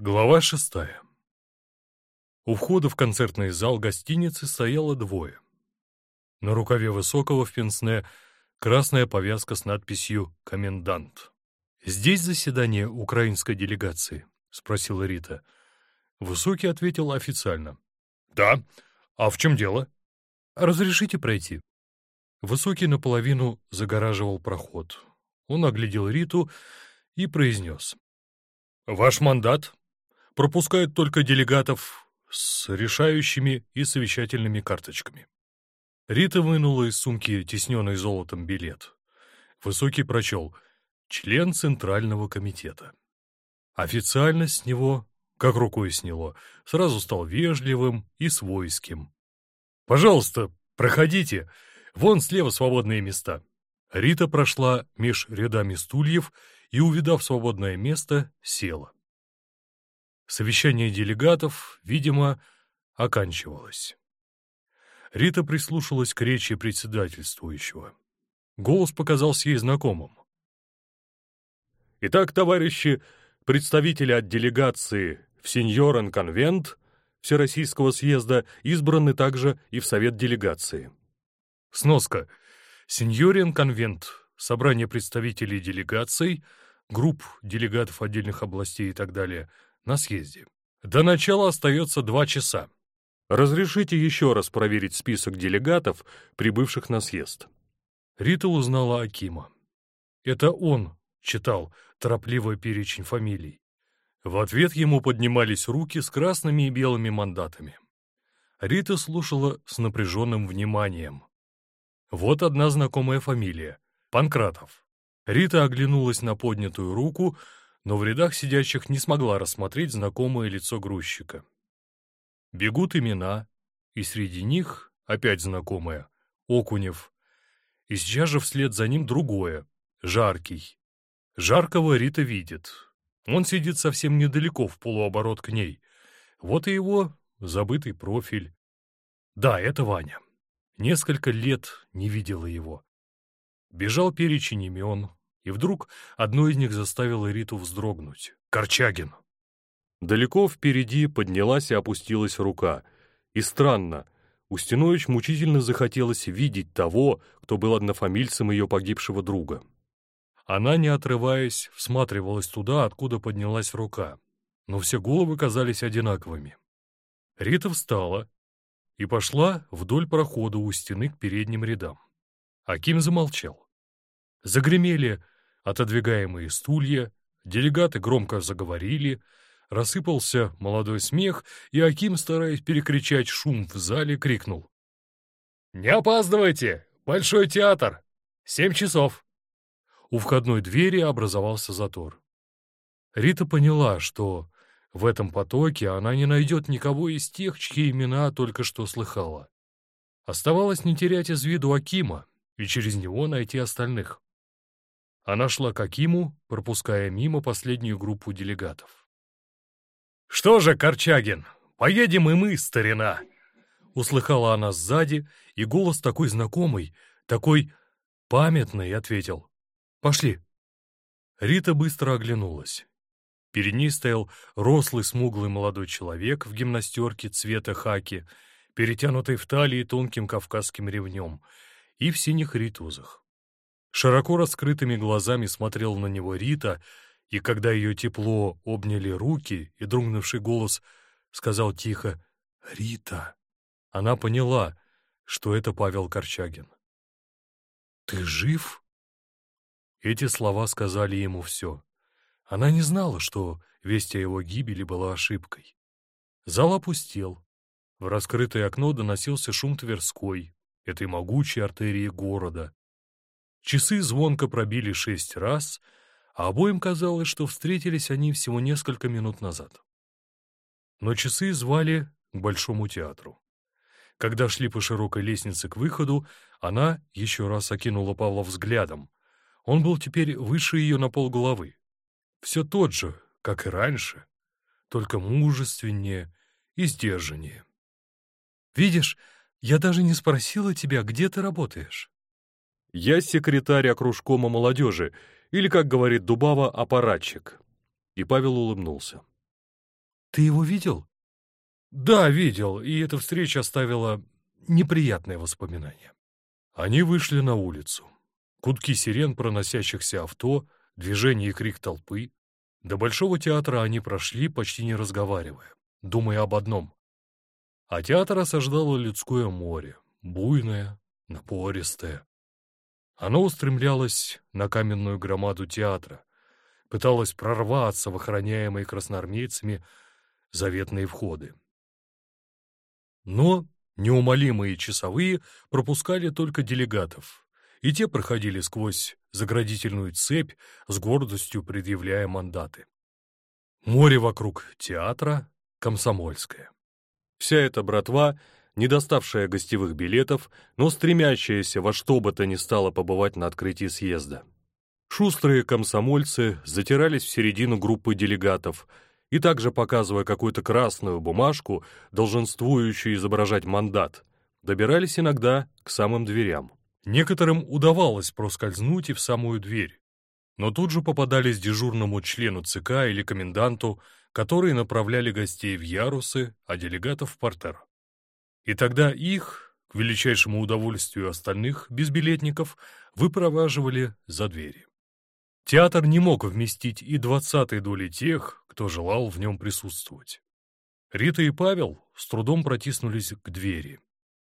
Глава шестая. У входа в концертный зал гостиницы стояло двое. На рукаве высокого в пенсне красная повязка с надписью «Комендант». «Здесь заседание украинской делегации?» — спросила Рита. Высокий ответил официально. «Да. А в чем дело?» «Разрешите пройти?» Высокий наполовину загораживал проход. Он оглядел Риту и произнес. «Ваш мандат пропускают только делегатов с решающими и совещательными карточками. Рита вынула из сумки тесненный золотом билет. Высокий прочел «Член Центрального комитета». Официально с него, как рукой сняло, сразу стал вежливым и свойским. «Пожалуйста, проходите, вон слева свободные места». Рита прошла меж рядами стульев и, увидав свободное место, села. Совещание делегатов, видимо, оканчивалось. Рита прислушалась к речи председательствующего. Голос показался ей знакомым. «Итак, товарищи, представители от делегации в Сеньорен-конвент Всероссийского съезда избраны также и в Совет делегации». Сноска. Сеньорен-конвент — собрание представителей делегаций, групп делегатов отдельных областей и так далее — на съезде. До начала остается два часа. Разрешите еще раз проверить список делегатов, прибывших на съезд. Рита узнала Акима. Это он читал торопливый перечень фамилий. В ответ ему поднимались руки с красными и белыми мандатами. Рита слушала с напряженным вниманием. Вот одна знакомая фамилия — Панкратов. Рита оглянулась на поднятую руку, но в рядах сидящих не смогла рассмотреть знакомое лицо грузчика. Бегут имена, и среди них опять знакомое — Окунев. И сейчас же вслед за ним другое — Жаркий. Жаркого Рита видит. Он сидит совсем недалеко, в полуоборот к ней. Вот и его забытый профиль. Да, это Ваня. Несколько лет не видела его. Бежал перечень имен, и вдруг одно из них заставило Риту вздрогнуть. Корчагин. Далеко впереди поднялась и опустилась рука. И странно, Устинович мучительно захотелось видеть того, кто был однофамильцем ее погибшего друга. Она, не отрываясь, всматривалась туда, откуда поднялась рука. Но все головы казались одинаковыми. Рита встала и пошла вдоль прохода у стены к передним рядам. Аким замолчал. Загремели отодвигаемые стулья, делегаты громко заговорили, рассыпался молодой смех, и Аким, стараясь перекричать шум в зале, крикнул. «Не опаздывайте! Большой театр! Семь часов!» У входной двери образовался затор. Рита поняла, что в этом потоке она не найдет никого из тех, чьи имена только что слыхала. Оставалось не терять из виду Акима и через него найти остальных. Она шла к Акиму, пропуская мимо последнюю группу делегатов. «Что же, Корчагин, поедем и мы, старина!» Услыхала она сзади, и голос такой знакомый, такой памятный, ответил. «Пошли!» Рита быстро оглянулась. Перед ней стоял рослый смуглый молодой человек в гимнастерке цвета хаки, перетянутой в талии тонким кавказским ремнем, и в синих ритузах. Широко раскрытыми глазами смотрел на него Рита, и когда ее тепло обняли руки, и дрогнувший голос сказал тихо «Рита», она поняла, что это Павел Корчагин. «Ты жив?» Эти слова сказали ему все. Она не знала, что весть о его гибели была ошибкой. Зал опустел. В раскрытое окно доносился шум Тверской, этой могучей артерии города, Часы звонко пробили шесть раз, а обоим казалось, что встретились они всего несколько минут назад. Но часы звали к Большому театру. Когда шли по широкой лестнице к выходу, она еще раз окинула Павла взглядом. Он был теперь выше ее на полголовы. Все тот же, как и раньше, только мужественнее и сдержаннее. «Видишь, я даже не спросила тебя, где ты работаешь». Я секретарь окружкома молодежи, или, как говорит Дубава, аппаратчик. И Павел улыбнулся. Ты его видел? Да, видел, и эта встреча оставила неприятные воспоминания. Они вышли на улицу. Кутки сирен проносящихся авто, движение и крик толпы. До Большого театра они прошли, почти не разговаривая, думая об одном. А театр осаждало людское море, буйное, напористое. Оно устремлялось на каменную громаду театра, пыталось прорваться в охраняемые красноармейцами заветные входы. Но неумолимые часовые пропускали только делегатов, и те проходили сквозь заградительную цепь с гордостью предъявляя мандаты. Море вокруг театра комсомольское. Вся эта братва, не доставшая гостевых билетов, но стремящаяся во что бы то ни стало побывать на открытии съезда. Шустрые комсомольцы затирались в середину группы делегатов и также, показывая какую-то красную бумажку, долженствующую изображать мандат, добирались иногда к самым дверям. Некоторым удавалось проскользнуть и в самую дверь, но тут же попадались дежурному члену ЦК или коменданту, которые направляли гостей в ярусы, а делегатов в портер. И тогда их, к величайшему удовольствию остальных безбилетников, выпроваживали за двери. Театр не мог вместить и двадцатой доли тех, кто желал в нем присутствовать. Рита и Павел с трудом протиснулись к двери.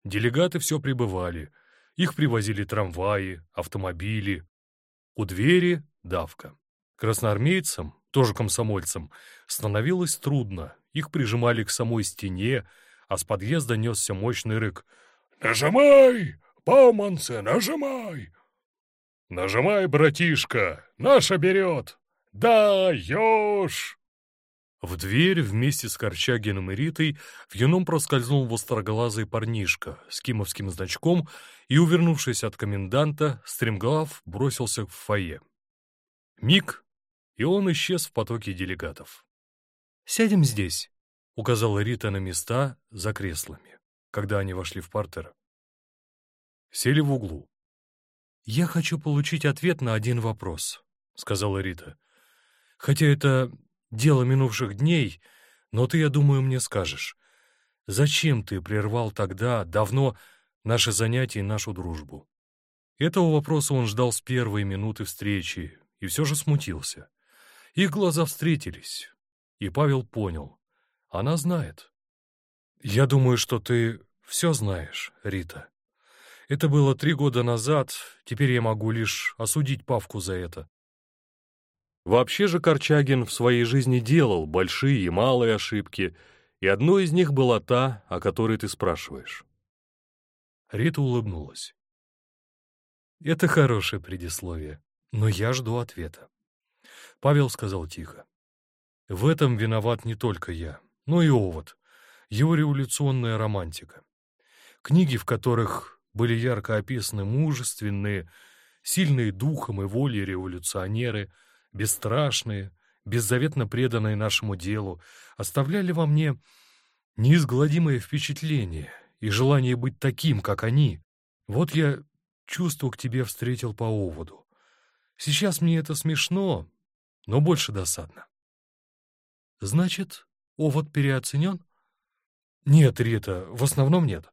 Делегаты все прибывали, их привозили трамваи, автомобили. У двери — давка. Красноармейцам, тоже комсомольцам, становилось трудно. Их прижимали к самой стене, а с подъезда несся мощный рык. «Нажимай, Бауманце, нажимай!» «Нажимай, братишка, наша берет! Даешь!» В дверь вместе с Корчагиным и Ритой в юном проскользнул востроглазый парнишка с кимовским значком и, увернувшись от коменданта, стремглав бросился в фойе. Миг, и он исчез в потоке делегатов. «Сядем здесь», — указала Рита на места за креслами, когда они вошли в партер. Сели в углу. «Я хочу получить ответ на один вопрос», — сказала Рита. «Хотя это дело минувших дней, но ты, я думаю, мне скажешь. Зачем ты прервал тогда, давно, наши занятия и нашу дружбу?» Этого вопроса он ждал с первой минуты встречи и все же смутился. Их глаза встретились, и Павел понял. Она знает. «Я думаю, что ты все знаешь, Рита. Это было три года назад, теперь я могу лишь осудить Павку за это. Вообще же Корчагин в своей жизни делал большие и малые ошибки, и одной из них была та, о которой ты спрашиваешь. Рита улыбнулась. Это хорошее предисловие, но я жду ответа. Павел сказал тихо. В этом виноват не только я, но и Овод, его революционная романтика. Книги, в которых были ярко описаны мужественные, сильные духом и волей революционеры — бесстрашные, беззаветно преданные нашему делу, оставляли во мне неизгладимое впечатление и желание быть таким, как они. Вот я чувство к тебе встретил по оводу. Сейчас мне это смешно, но больше досадно. Значит, овод переоценен? Нет, Рита, в основном нет.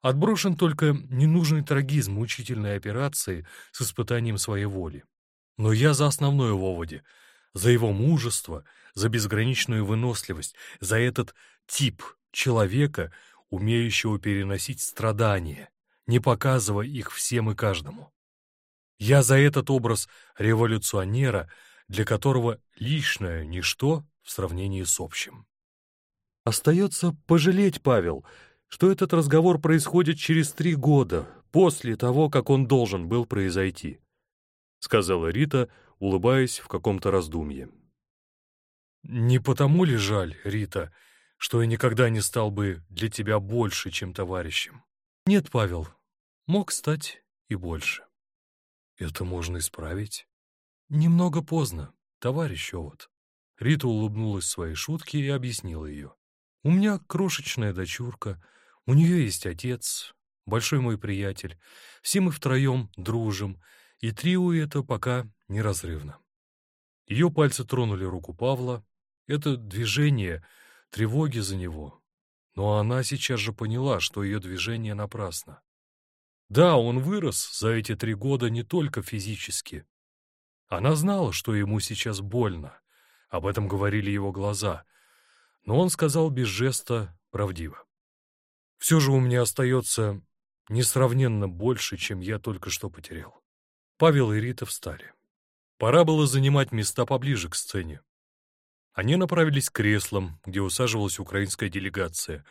Отброшен только ненужный трагизм мучительной операции с испытанием своей воли. Но я за основное в Оводе, за его мужество, за безграничную выносливость, за этот тип человека, умеющего переносить страдания, не показывая их всем и каждому. Я за этот образ революционера, для которого личное — ничто в сравнении с общим. Остается пожалеть, Павел, что этот разговор происходит через три года, после того, как он должен был произойти. — сказала Рита, улыбаясь в каком-то раздумье. «Не потому ли жаль, Рита, что я никогда не стал бы для тебя больше, чем товарищем? Нет, Павел, мог стать и больше. Это можно исправить. Немного поздно, товарищ Овод». Рита улыбнулась своей шутке и объяснила ее. «У меня крошечная дочурка, у нее есть отец, большой мой приятель. Все мы втроем дружим, и трио это пока неразрывно. Ее пальцы тронули руку Павла. Это движение, тревоги за него, но она сейчас же поняла, что ее движение напрасно. Да, он вырос за эти три года не только физически. Она знала, что ему сейчас больно, об этом говорили его глаза, но он сказал без жеста правдиво. «Все же у меня остается несравненно больше, чем я только что потерял». Павел и Рита встали. Пора было занимать места поближе к сцене. Они направились к креслам, где усаживалась украинская делегация.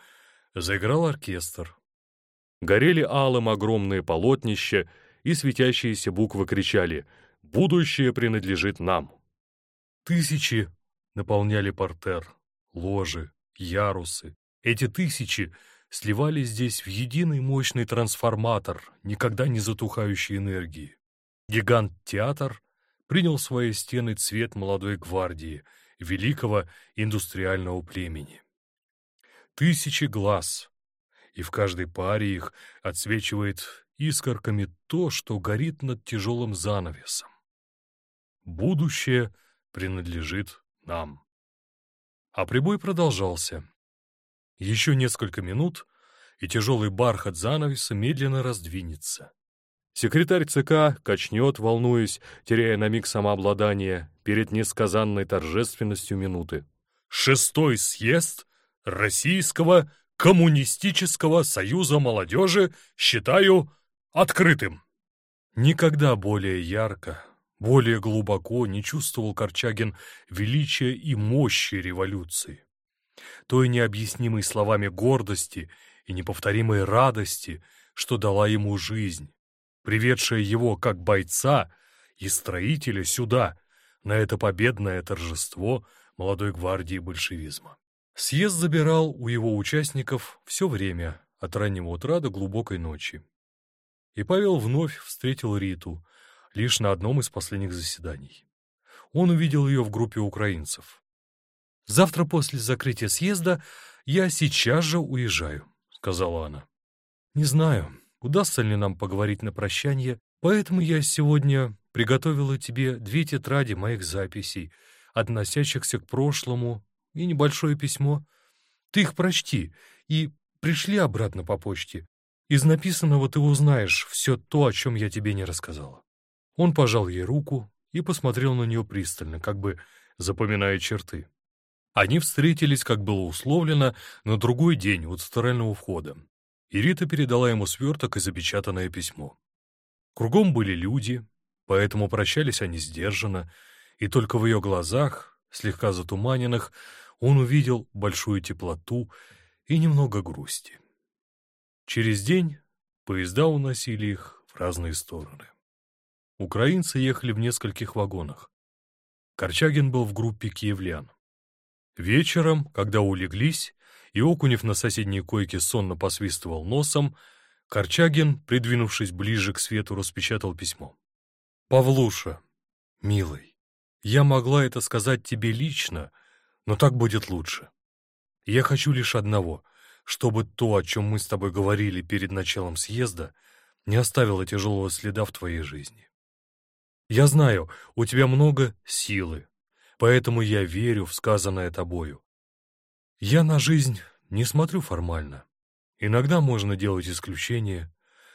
Заиграл оркестр. Горели алым огромные полотнища, и светящиеся буквы кричали «Будущее принадлежит нам». Тысячи наполняли портер, ложи, ярусы. Эти тысячи сливались здесь в единый мощный трансформатор, никогда не затухающей энергии. Гигант-театр принял в свои стены цвет молодой гвардии, великого индустриального племени. Тысячи глаз, и в каждой паре их отсвечивает искорками то, что горит над тяжелым занавесом. Будущее принадлежит нам. А прибой продолжался. Еще несколько минут, и тяжелый бархат занавеса медленно раздвинется. Секретарь ЦК качнет, волнуясь, теряя на миг самообладание перед несказанной торжественностью минуты. «Шестой съезд Российского Коммунистического союза молодежи считаю открытым». Никогда более ярко, более глубоко не чувствовал Корчагин величия и мощи революции. Той необъяснимой словами гордости и неповторимой радости, что дала ему жизнь, приведшая его как бойца и строителя сюда, на это победное торжество молодой гвардии большевизма. Съезд забирал у его участников все время, от раннего утра до глубокой ночи. И Павел вновь встретил Риту, лишь на одном из последних заседаний. Он увидел ее в группе украинцев. «Завтра после закрытия съезда я сейчас же уезжаю», — сказала она. «Не знаю, удастся ли нам поговорить на прощание, поэтому я сегодня приготовила тебе две тетради моих записей, относящихся к прошлому, и небольшое письмо. Ты их прочти и пришли обратно по почте. Из написанного ты узнаешь все то, о чем я тебе не рассказала». Он пожал ей руку и посмотрел на нее пристально, как бы запоминая черты. Они встретились, как было условлено, на другой день у центрального входа, и Рита передала ему сверток и запечатанное письмо. Кругом были люди, поэтому прощались они сдержанно, и только в ее глазах, слегка затуманенных, он увидел большую теплоту и немного грусти. Через день поезда уносили их в разные стороны. Украинцы ехали в нескольких вагонах. Корчагин был в группе киевлян. Вечером, когда улеглись, и Окунев на соседней койке сонно посвистывал носом, Корчагин, придвинувшись ближе к свету, распечатал письмо. «Павлуша, милый, я могла это сказать тебе лично, но так будет лучше. Я хочу лишь одного, чтобы то, о чем мы с тобой говорили перед началом съезда, не оставило тяжелого следа в твоей жизни. Я знаю, у тебя много силы, поэтому я верю в сказанное тобою. Я на жизнь не смотрю формально. Иногда можно делать исключения,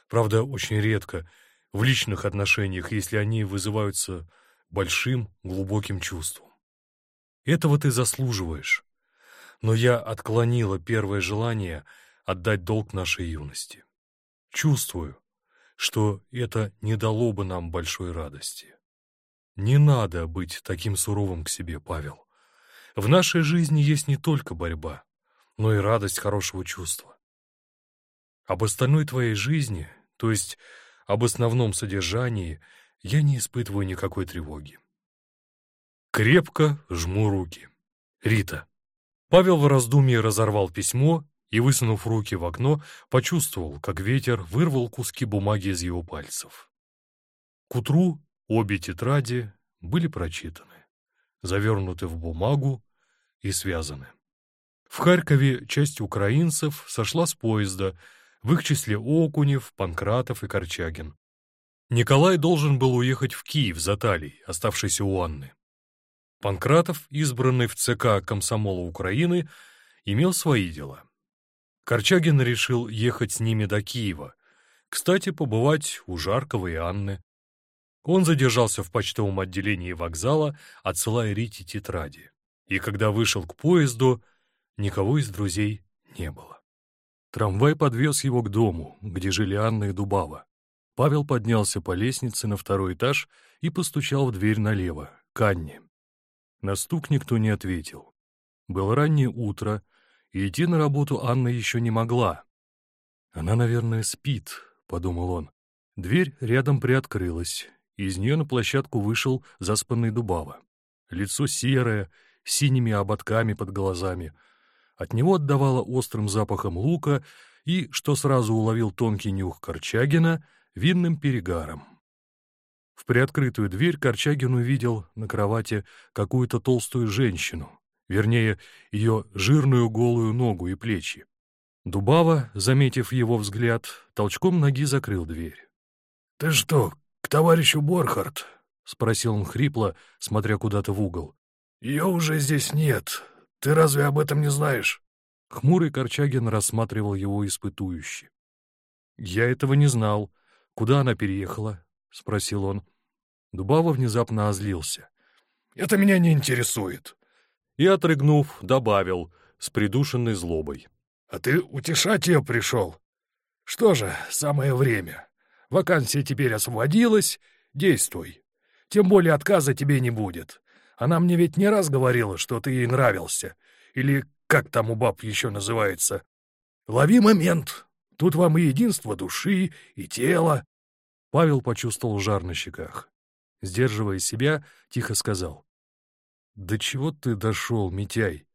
правда, очень редко, в личных отношениях, если они вызываются большим, глубоким чувством. Этого ты заслуживаешь. Но я отклонила первое желание отдать долг нашей юности. Чувствую, что это не дало бы нам большой радости. Не надо быть таким суровым к себе, Павел. В нашей жизни есть не только борьба, но и радость хорошего чувства. Об остальной твоей жизни, то есть об основном содержании, я не испытываю никакой тревоги. Крепко жму руки. Рита. Павел в раздумье разорвал письмо и, высунув руки в окно, почувствовал, как ветер вырвал куски бумаги из его пальцев. К утру обе тетради были прочитаны, завернуты в бумагу и связаны. В Харькове часть украинцев сошла с поезда, в их числе Окунев, Панкратов и Корчагин. Николай должен был уехать в Киев за Талией, оставшийся у Анны. Панкратов, избранный в ЦК Комсомола Украины, имел свои дела. Корчагин решил ехать с ними до Киева, кстати, побывать у Жаркова и Анны. Он задержался в почтовом отделении вокзала, отсылая Рите тетради. И когда вышел к поезду, никого из друзей не было. Трамвай подвез его к дому, где жили Анна и Дубава. Павел поднялся по лестнице на второй этаж и постучал в дверь налево, к Анне. На стук никто не ответил. Было раннее утро, и идти на работу Анна еще не могла. «Она, наверное, спит», — подумал он. Дверь рядом приоткрылась, из нее на площадку вышел заспанный Дубава. Лицо серое, с синими ободками под глазами. От него отдавало острым запахом лука и, что сразу уловил тонкий нюх Корчагина, винным перегаром. В приоткрытую дверь Корчагин увидел на кровати какую-то толстую женщину, вернее, ее жирную голую ногу и плечи. Дубава, заметив его взгляд, толчком ноги закрыл дверь. «Ты что, к товарищу Борхард?» — спросил он хрипло, смотря куда-то в угол. «Ее уже здесь нет. Ты разве об этом не знаешь?» Хмурый Корчагин рассматривал его испытующе. «Я этого не знал. Куда она переехала?» — спросил он. Дубава внезапно озлился. «Это меня не интересует и, отрыгнув, добавил с придушенной злобой. «А ты утешать ее пришел? Что же, самое время. Вакансия теперь освободилась, действуй. Тем более отказа тебе не будет. Она мне ведь не раз говорила, что ты ей нравился. Или как там у баб еще называется. Лови момент. Тут вам и единство души, и тела». Павел почувствовал жар на щеках. Сдерживая себя, тихо сказал. «Да чего ты дошел, Митяй?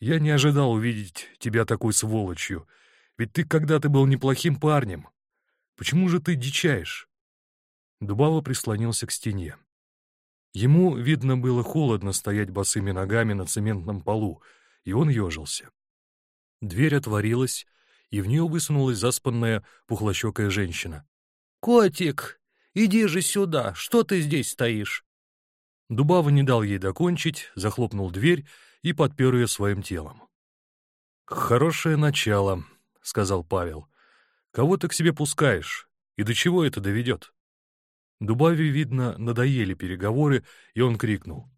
Я не ожидал увидеть тебя такой сволочью, ведь ты когда-то был неплохим парнем. Почему же ты дичаешь?» Дубава прислонился к стене. Ему, видно, было холодно стоять босыми ногами на цементном полу, и он ежился. Дверь отворилась, и в нее высунулась заспанная пухлощекая женщина. «Котик, иди же сюда, что ты здесь стоишь?» Дубава не дал ей докончить, захлопнул дверь и подпер ее своим телом. «Хорошее начало», — сказал Павел. «Кого ты к себе пускаешь? И до чего это доведет?» Дубаве, видно, надоели переговоры, и он крикнул.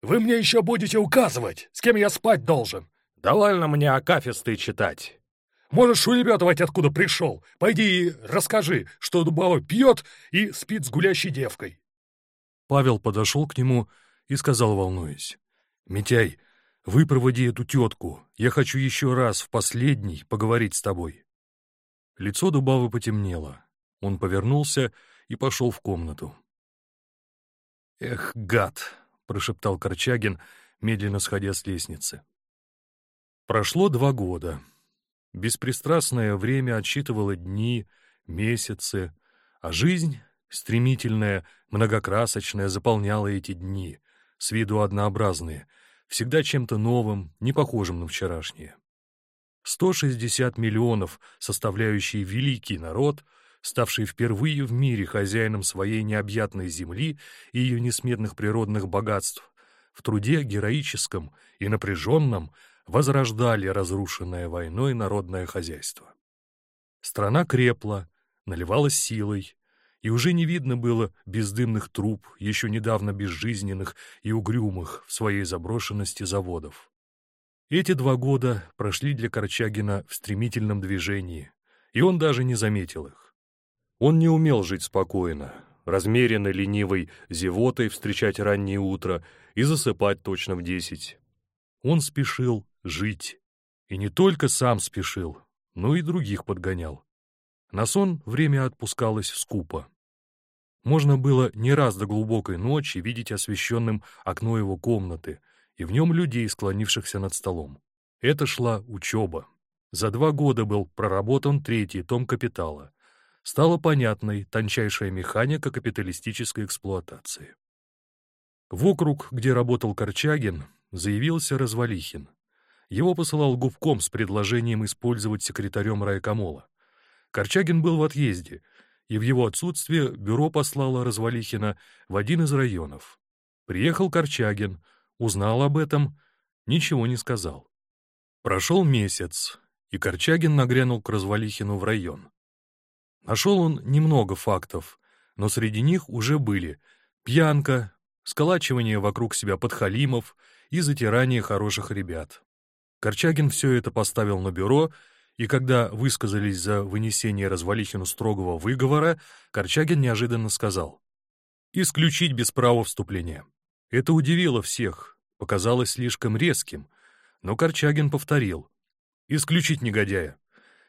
«Вы мне еще будете указывать, с кем я спать должен!» «Довольно мне акафисты читать!» «Можешь улепетывать, откуда пришел! Пойди и расскажи, что Дубава пьет и спит с гулящей девкой!» Павел подошел к нему и сказал, волнуясь, «Митяй, выпроводи эту тетку, я хочу еще раз в последний поговорить с тобой». Лицо Дубавы потемнело. Он повернулся и пошел в комнату. «Эх, гад!» — прошептал Корчагин, медленно сходя с лестницы. Прошло два года. Беспристрастное время отсчитывало дни, месяцы, а жизнь стремительная, многокрасочная, заполняла эти дни, с виду однообразные, всегда чем-то новым, не похожим на вчерашнее. 160 миллионов, составляющие великий народ, ставший впервые в мире хозяином своей необъятной земли и ее несметных природных богатств, в труде героическом и напряженном возрождали разрушенное войной народное хозяйство. Страна крепла, наливалась силой, и уже не видно было бездымных труб, еще недавно безжизненных и угрюмых в своей заброшенности заводов. Эти два года прошли для Корчагина в стремительном движении, и он даже не заметил их. Он не умел жить спокойно, размеренно ленивой зевотой встречать раннее утро и засыпать точно в десять. Он спешил жить, и не только сам спешил, но и других подгонял. На сон время отпускалось скупо. Можно было не раз до глубокой ночи видеть освещенным окно его комнаты и в нем людей, склонившихся над столом. Это шла учеба. За два года был проработан третий том «Капитала». Стала понятной тончайшая механика капиталистической эксплуатации. В округ, где работал Корчагин, заявился Развалихин. Его посылал губком с предложением использовать секретарем райкомола. Корчагин был в отъезде — и в его отсутствие бюро послало Развалихина в один из районов. Приехал Корчагин, узнал об этом, ничего не сказал. Прошел месяц, и Корчагин нагрянул к Развалихину в район. Нашел он немного фактов, но среди них уже были пьянка, сколачивание вокруг себя подхалимов и затирание хороших ребят. Корчагин все это поставил на бюро, и когда высказались за вынесение Развалихину строгого выговора, Корчагин неожиданно сказал «Исключить без права вступления». Это удивило всех, показалось слишком резким, но Корчагин повторил «Исключить негодяя».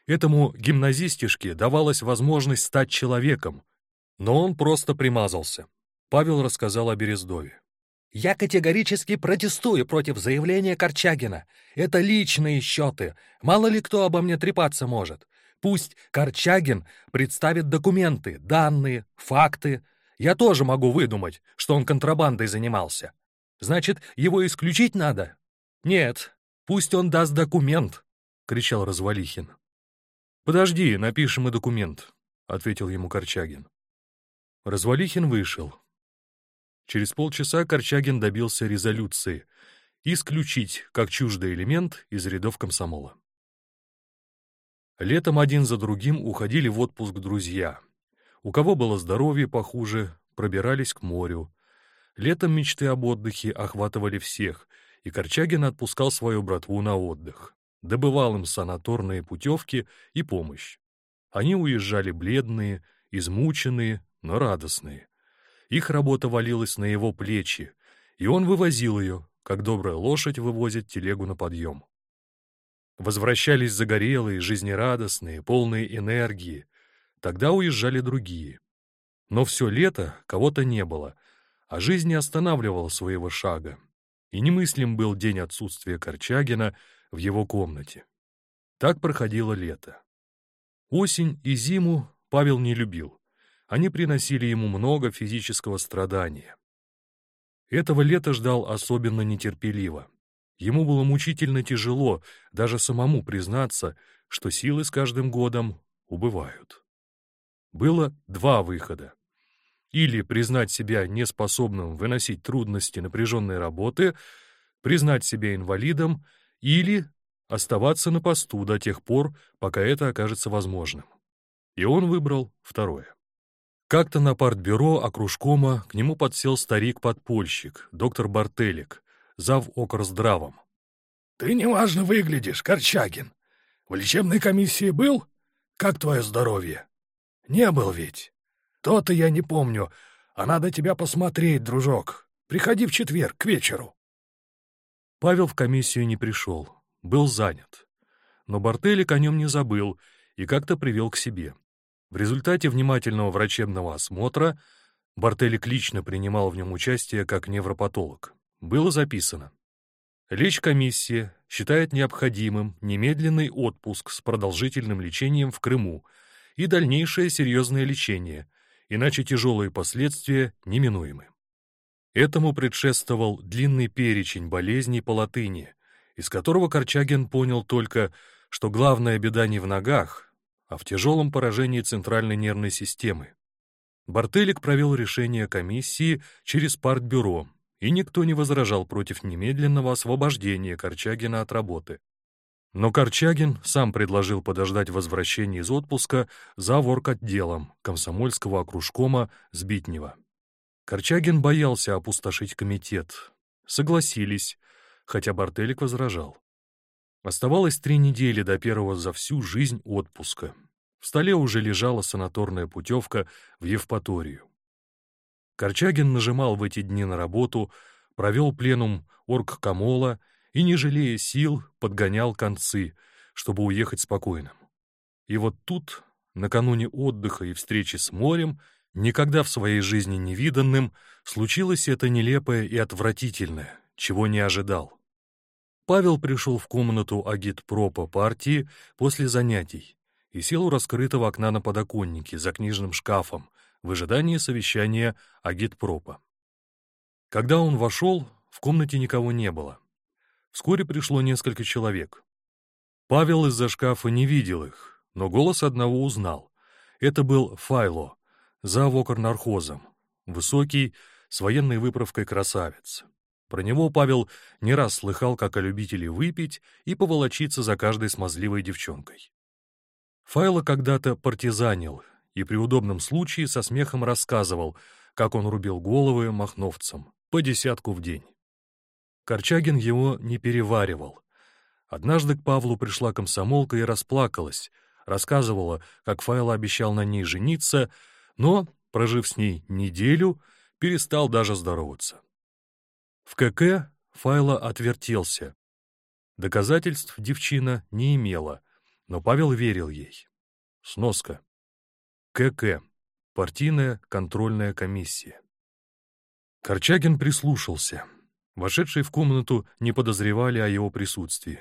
Этому гимназистишке давалась возможность стать человеком, но он просто примазался. Павел рассказал о Берездове. «Я категорически протестую против заявления Корчагина. Это личные счеты. Мало ли кто обо мне трепаться может. Пусть Корчагин представит документы, данные, факты. Я тоже могу выдумать, что он контрабандой занимался. Значит, его исключить надо? Нет, пусть он даст документ, — кричал Развалихин. «Подожди, напишем и документ», — ответил ему Корчагин. Развалихин вышел. Через полчаса Корчагин добился резолюции исключить как чуждый элемент из рядов комсомола. Летом один за другим уходили в отпуск друзья. У кого было здоровье похуже, пробирались к морю. Летом мечты об отдыхе охватывали всех, и Корчагин отпускал свою братву на отдых добывал им санаторные путевки и помощь. Они уезжали бледные, измученные, но радостные. Их работа валилась на его плечи, и он вывозил ее, как добрая лошадь вывозит телегу на подъем. Возвращались загорелые, жизнерадостные, полные энергии. Тогда уезжали другие. Но все лето кого-то не было, а жизнь не останавливала своего шага. И немыслим был день отсутствия Корчагина в его комнате. Так проходило лето. Осень и зиму Павел не любил. Они приносили ему много физического страдания. Этого лета ждал особенно нетерпеливо. Ему было мучительно тяжело даже самому признаться, что силы с каждым годом убывают. Было два выхода. Или признать себя неспособным выносить трудности напряженной работы, признать себя инвалидом или оставаться на посту до тех пор, пока это окажется возможным. И он выбрал второе. Как-то на партбюро окружкома к нему подсел старик-подпольщик, доктор Бартелик, зав окрздравом. «Ты неважно выглядишь, Корчагин. В лечебной комиссии был? Как твое здоровье?» «Не был ведь. То-то я не помню, а надо тебя посмотреть, дружок. Приходи в четверг к вечеру». Павел в комиссию не пришел, был занят. Но Бартелик о нем не забыл и как-то привел к себе. В результате внимательного врачебного осмотра Бартелик лично принимал в нем участие как невропатолог. Было записано. Лечь-комиссия считает необходимым немедленный отпуск с продолжительным лечением в Крыму и дальнейшее серьезное лечение, иначе тяжелые последствия неминуемы. Этому предшествовал длинный перечень болезней по латыни, из которого Корчагин понял только, что главная беда не в ногах, а в тяжелом поражении центральной нервной системы. Бартелик провел решение комиссии через партбюро, и никто не возражал против немедленного освобождения Корчагина от работы. Но Корчагин сам предложил подождать возвращения из отпуска за ворк-отделом комсомольского окружкома Сбитнева. Корчагин боялся опустошить комитет. Согласились, хотя Бартелик возражал. Оставалось три недели до первого за всю жизнь отпуска. В столе уже лежала санаторная путевка в Евпаторию. Корчагин нажимал в эти дни на работу, провел пленум оргкомола и, не жалея сил, подгонял концы, чтобы уехать спокойным. И вот тут, накануне отдыха и встречи с морем, Никогда в своей жизни невиданным случилось это нелепое и отвратительное, чего не ожидал. Павел пришел в комнату агитпропа партии после занятий и сел у раскрытого окна на подоконнике за книжным шкафом в ожидании совещания агитпропа. Когда он вошел, в комнате никого не было. Вскоре пришло несколько человек. Павел из-за шкафа не видел их, но голос одного узнал. Это был Файло, за вокорнархозом, высокий, с военной выправкой красавец. Про него Павел не раз слыхал, как о любителе выпить и поволочиться за каждой смазливой девчонкой. Файло когда-то партизанил и при удобном случае со смехом рассказывал, как он рубил головы махновцам, по десятку в день. Корчагин его не переваривал. Однажды к Павлу пришла комсомолка и расплакалась, рассказывала, как Файло обещал на ней жениться, но, прожив с ней неделю, перестал даже здороваться. В КК Файло отвертелся. Доказательств девчина не имела, но Павел верил ей. Сноска. КК. Партийная контрольная комиссия. Корчагин прислушался. Вошедшие в комнату не подозревали о его присутствии.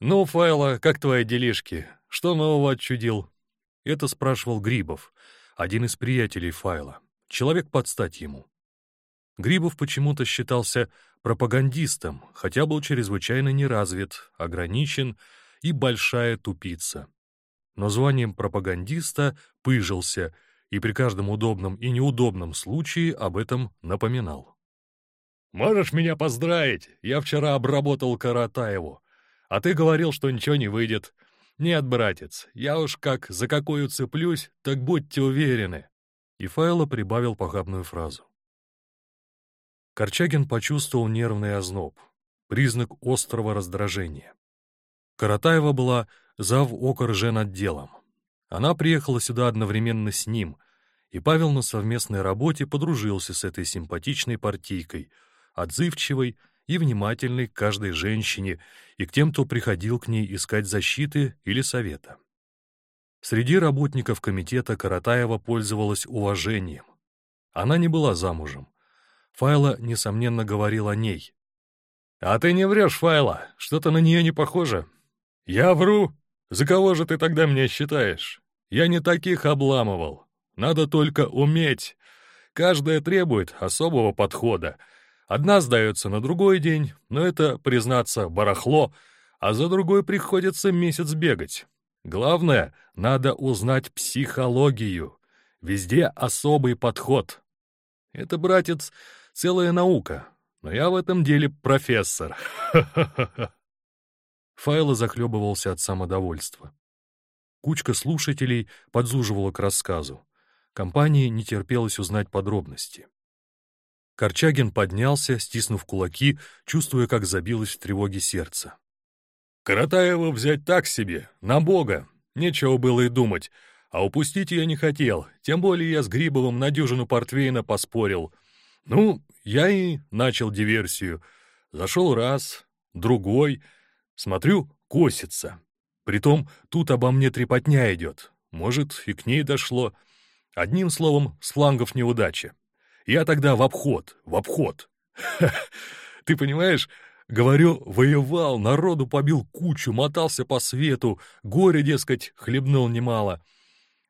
«Ну, Файло, как твои делишки? Что нового отчудил?» Это спрашивал Грибов, один из приятелей Файла, человек под стать ему. Грибов почему-то считался пропагандистом, хотя был чрезвычайно неразвит, ограничен и большая тупица. Но званием пропагандиста пыжился и при каждом удобном и неудобном случае об этом напоминал. «Можешь меня поздравить, я вчера обработал Каратаеву, а ты говорил, что ничего не выйдет. Нет, братец, я уж как за какую цеплюсь, так будьте уверены». И Файло прибавил похабную фразу. Корчагин почувствовал нервный озноб, признак острого раздражения. Каратаева была зав окоржен отделом. Она приехала сюда одновременно с ним, и Павел на совместной работе подружился с этой симпатичной партийкой, отзывчивой и внимательной к каждой женщине и к тем, кто приходил к ней искать защиты или совета. Среди работников комитета Каратаева пользовалась уважением. Она не была замужем, Файла, несомненно, говорил о ней. «А ты не врешь, Файла, что-то на нее не похоже». «Я вру? За кого же ты тогда меня считаешь? Я не таких обламывал. Надо только уметь. Каждая требует особого подхода. Одна сдается на другой день, но это, признаться, барахло, а за другой приходится месяц бегать. Главное, надо узнать психологию. Везде особый подход. Это, братец, целая наука, но я в этом деле профессор. Файло захлебывался от самодовольства. Кучка слушателей подзуживала к рассказу. Компании не терпелось узнать подробности. Корчагин поднялся, стиснув кулаки, чувствуя, как забилось в тревоге сердце. «Каратаева взять так себе, на бога, нечего было и думать, а упустить я не хотел, тем более я с Грибовым на дюжину портвейна поспорил — ну, я и начал диверсию. Зашел раз, другой. Смотрю, косится. Притом тут обо мне трепотня идет. Может, и к ней дошло. Одним словом, с флангов неудача. Я тогда в обход, в обход. Ты понимаешь, говорю, воевал, народу побил кучу, мотался по свету, горе, дескать, хлебнул немало.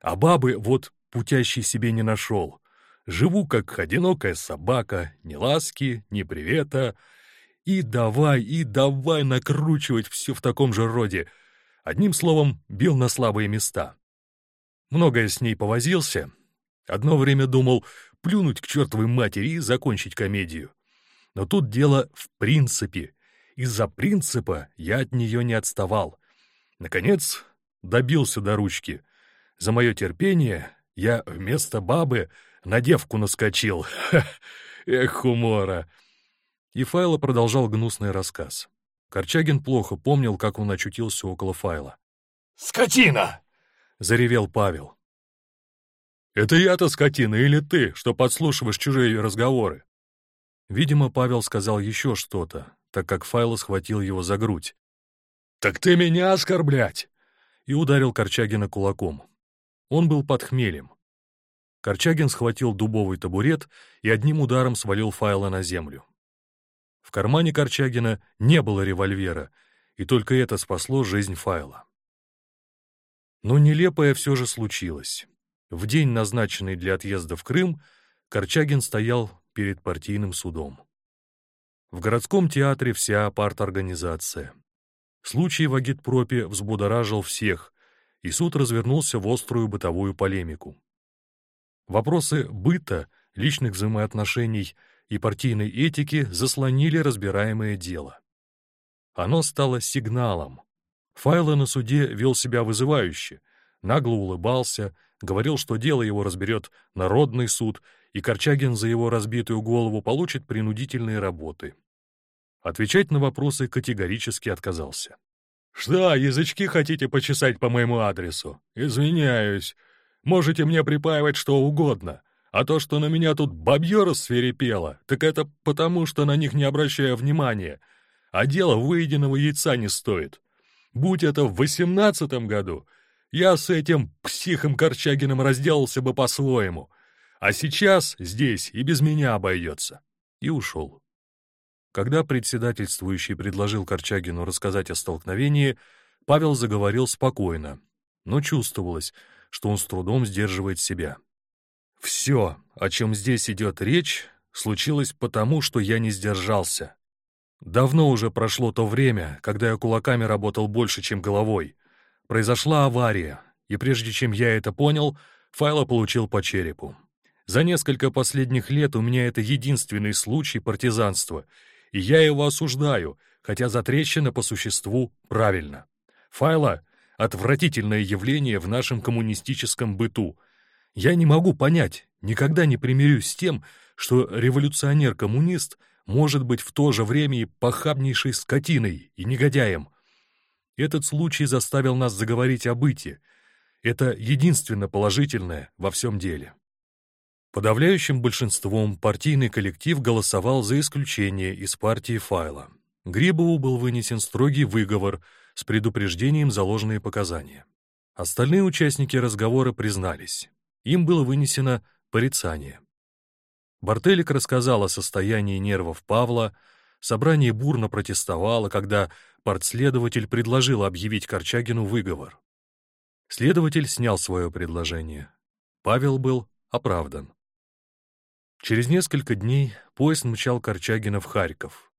А бабы вот путящий себе не нашел. Живу, как одинокая собака, ни ласки, ни привета. И давай, и давай накручивать все в таком же роде. Одним словом, бил на слабые места. Многое с ней повозился. Одно время думал плюнуть к чертовой матери и закончить комедию. Но тут дело в принципе. Из-за принципа я от нее не отставал. Наконец, добился до ручки. За мое терпение я вместо бабы на девку наскочил. Эх, хумора!» И Файло продолжал гнусный рассказ. Корчагин плохо помнил, как он очутился около Файла. «Скотина!» — заревел Павел. «Это я-то скотина или ты, что подслушиваешь чужие разговоры?» Видимо, Павел сказал еще что-то, так как Файло схватил его за грудь. «Так ты меня оскорблять!» и ударил Корчагина кулаком. Он был под хмелем. Корчагин схватил дубовый табурет и одним ударом свалил файла на землю. В кармане Корчагина не было револьвера, и только это спасло жизнь файла. Но нелепое все же случилось. В день, назначенный для отъезда в Крым, Корчагин стоял перед партийным судом. В городском театре вся парторганизация. Случай в агитпропе взбудоражил всех, и суд развернулся в острую бытовую полемику. Вопросы быта, личных взаимоотношений и партийной этики заслонили разбираемое дело. Оно стало сигналом. Файло на суде вел себя вызывающе, нагло улыбался, говорил, что дело его разберет Народный суд, и Корчагин за его разбитую голову получит принудительные работы. Отвечать на вопросы категорически отказался. «Что, язычки хотите почесать по моему адресу? Извиняюсь. Можете мне припаивать что угодно. А то, что на меня тут бабье рассверепело, так это потому, что на них не обращаю внимания. А дело выеденного яйца не стоит. Будь это в восемнадцатом году, я с этим психом Корчагиным разделался бы по-своему. А сейчас здесь и без меня обойдется. И ушел. Когда председательствующий предложил Корчагину рассказать о столкновении, Павел заговорил спокойно, но чувствовалось, что он с трудом сдерживает себя. «Все, о чем здесь идет речь, случилось потому, что я не сдержался. Давно уже прошло то время, когда я кулаками работал больше, чем головой. Произошла авария, и прежде чем я это понял, Файло получил по черепу. За несколько последних лет у меня это единственный случай партизанства, и я его осуждаю, хотя затрещина по существу правильно. Файло — отвратительное явление в нашем коммунистическом быту. Я не могу понять, никогда не примирюсь с тем, что революционер-коммунист может быть в то же время и похабнейшей скотиной и негодяем. Этот случай заставил нас заговорить о быте. Это единственно положительное во всем деле. Подавляющим большинством партийный коллектив голосовал за исключение из партии файла. Грибову был вынесен строгий выговор с предупреждением за ложные показания. Остальные участники разговора признались. Им было вынесено порицание. Бартелик рассказал о состоянии нервов Павла, собрание бурно протестовало, когда партследователь предложил объявить Корчагину выговор. Следователь снял свое предложение. Павел был оправдан. Через несколько дней поезд мчал Корчагина в Харьков.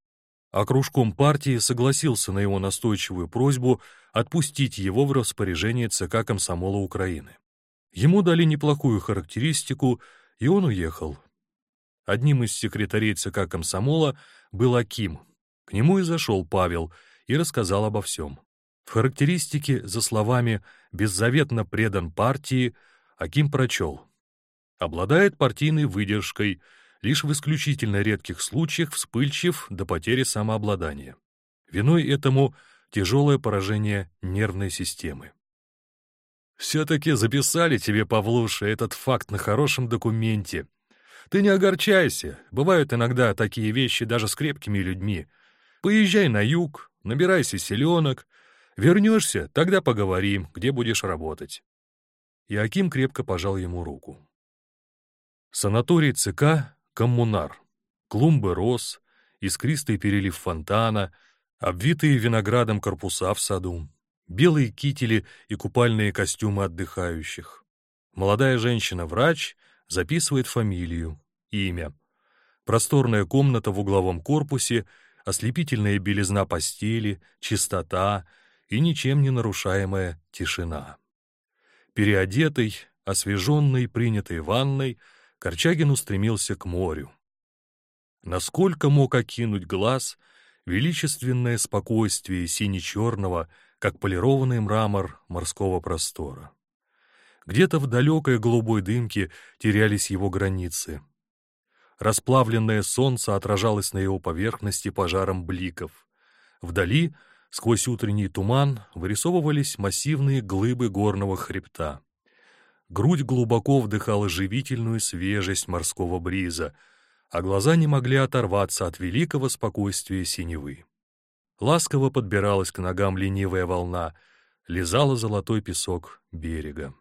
А кружком партии согласился на его настойчивую просьбу отпустить его в распоряжение ЦК Комсомола Украины. Ему дали неплохую характеристику, и он уехал. Одним из секретарей ЦК Комсомола был Аким. К нему и зашел Павел и рассказал обо всем. В характеристике за словами «беззаветно предан партии» Аким прочел Обладает партийной выдержкой, лишь в исключительно редких случаях вспыльчив до потери самообладания. Виной этому тяжелое поражение нервной системы. «Все-таки записали тебе, Павлуша, этот факт на хорошем документе. Ты не огорчайся, бывают иногда такие вещи даже с крепкими людьми. Поезжай на юг, набирайся селенок, вернешься, тогда поговорим, где будешь работать». И Аким крепко пожал ему руку. Санаторий ЦК «Коммунар». Клумбы роз, искристый перелив фонтана, обвитые виноградом корпуса в саду, белые кители и купальные костюмы отдыхающих. Молодая женщина-врач записывает фамилию, имя. Просторная комната в угловом корпусе, ослепительная белизна постели, чистота и ничем не нарушаемая тишина. Переодетый, освеженный, принятой ванной — Корчагин устремился к морю. Насколько мог окинуть глаз величественное спокойствие сине-черного, как полированный мрамор морского простора. Где-то в далекой голубой дымке терялись его границы. Расплавленное солнце отражалось на его поверхности пожаром бликов. Вдали, сквозь утренний туман, вырисовывались массивные глыбы горного хребта. Грудь глубоко вдыхала живительную свежесть морского бриза, а глаза не могли оторваться от великого спокойствия синевы. Ласково подбиралась к ногам ленивая волна, лизала золотой песок берега.